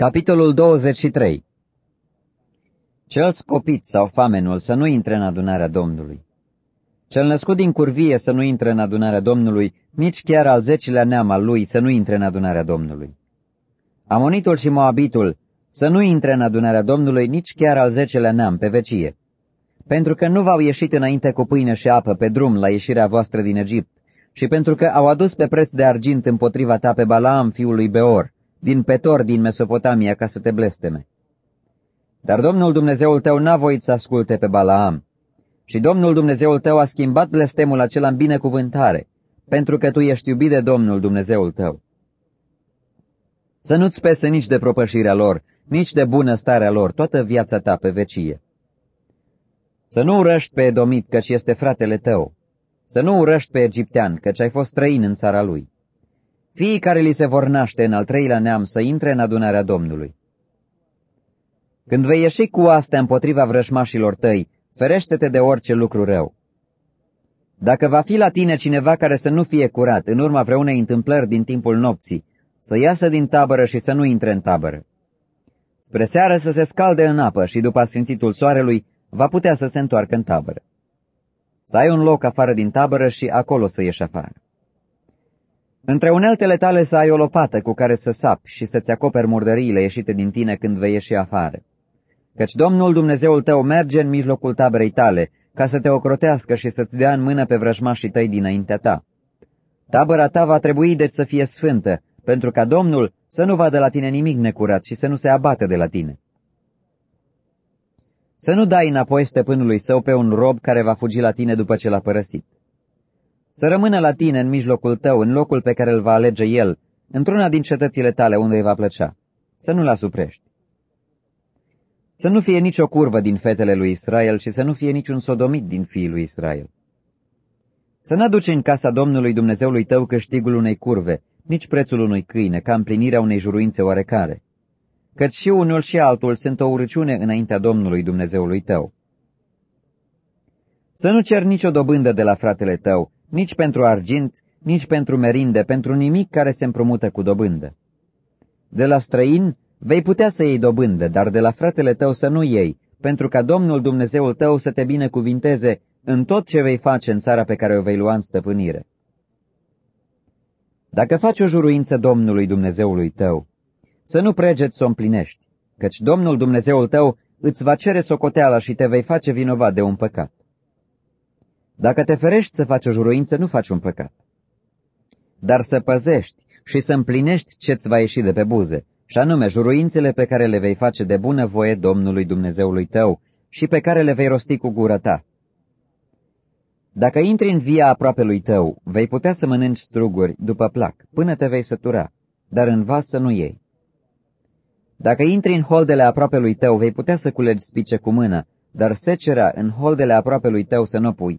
Capitolul 23 Cel scopit sau famenul să nu intre în adunarea Domnului. Cel născut din curvie să nu intre în adunarea Domnului, nici chiar al zecilea neam al lui să nu intre în adunarea Domnului. Amonitul și Moabitul să nu intre în adunarea Domnului, nici chiar al zecelea neam pe vecie. Pentru că nu v-au ieșit înainte cu pâine și apă pe drum la ieșirea voastră din Egipt, și pentru că au adus pe preț de argint împotriva ta pe Balaam, fiul lui Beor, din Petor din Mesopotamia ca să te blesteme. Dar Domnul Dumnezeul tău n-a voit să asculte pe Balaam. Și Domnul Dumnezeul tău a schimbat blestemul acela în binecuvântare, pentru că tu ești iubit de Domnul Dumnezeul tău. Să nu-ți pese nici de propășirea lor, nici de bună starea lor, toată viața ta pe vecie. Să nu urăști pe Edomit, căci este fratele tău. Să nu urăști pe egiptean, căci ai fost străin în țara lui. Fiii care li se vor naște în al treilea neam să intre în adunarea Domnului. Când vei ieși cu astea împotriva vrășmașilor tăi, ferește-te de orice lucru rău. Dacă va fi la tine cineva care să nu fie curat în urma vreunei întâmplări din timpul nopții, să iasă din tabără și să nu intre în tabără. Spre seară să se scalde în apă și după sfințitul soarelui va putea să se întoarcă în tabără. Să ai un loc afară din tabără și acolo să ieși afară. Între uneltele tale să ai o lopată cu care să sapi și să-ți acoperi murdăriile ieșite din tine când vei ieși afară. Căci Domnul Dumnezeul tău merge în mijlocul taberei tale, ca să te ocrotească și să-ți dea în mână pe vrăjmașii tăi dinaintea ta. Tabăra ta va trebui deci să fie sfântă, pentru ca Domnul să nu vadă la tine nimic necurat și să nu se abate de la tine. Să nu dai înapoi stăpânului său pe un rob care va fugi la tine după ce l-a părăsit. Să rămână la tine în mijlocul tău, în locul pe care îl va alege el, într-una din cetățile tale unde îi va plăcea. Să nu-l asuprești. Să nu fie nicio curvă din fetele lui Israel și să nu fie niciun sodomit din fiii lui Israel. Să n-aduci în casa Domnului Dumnezeului tău câștigul unei curve, nici prețul unui câine, ca împlinirea unei juruințe oarecare. Căci și unul și altul sunt o urăciune înaintea Domnului Dumnezeului tău. Să nu cer nicio dobândă de la fratele tău, nici pentru argint, nici pentru merinde, pentru nimic care se împrumută cu dobândă. De la străin vei putea să iei dobândă, dar de la fratele tău să nu iei, pentru ca Domnul Dumnezeul tău să te binecuvinteze în tot ce vei face în țara pe care o vei lua în stăpânire. Dacă faci o juruință Domnului Dumnezeului tău, să nu pregeți să o împlinești, căci Domnul Dumnezeul tău îți va cere socoteala și te vei face vinovat de un păcat. Dacă te ferești să faci o juruință, nu faci un păcat. Dar să păzești și să împlinești ce-ți va ieși de pe buze, și anume juruințele pe care le vei face de bună voie Domnului Dumnezeului tău și pe care le vei rosti cu gura ta. Dacă intri în via aproape lui tău, vei putea să mănânci struguri după plac, până te vei sătura, dar în vas să nu iei. Dacă intri în holdele aproape lui tău, vei putea să culegi spice cu mână, dar secerea în holdele aproape lui tău să nu pui,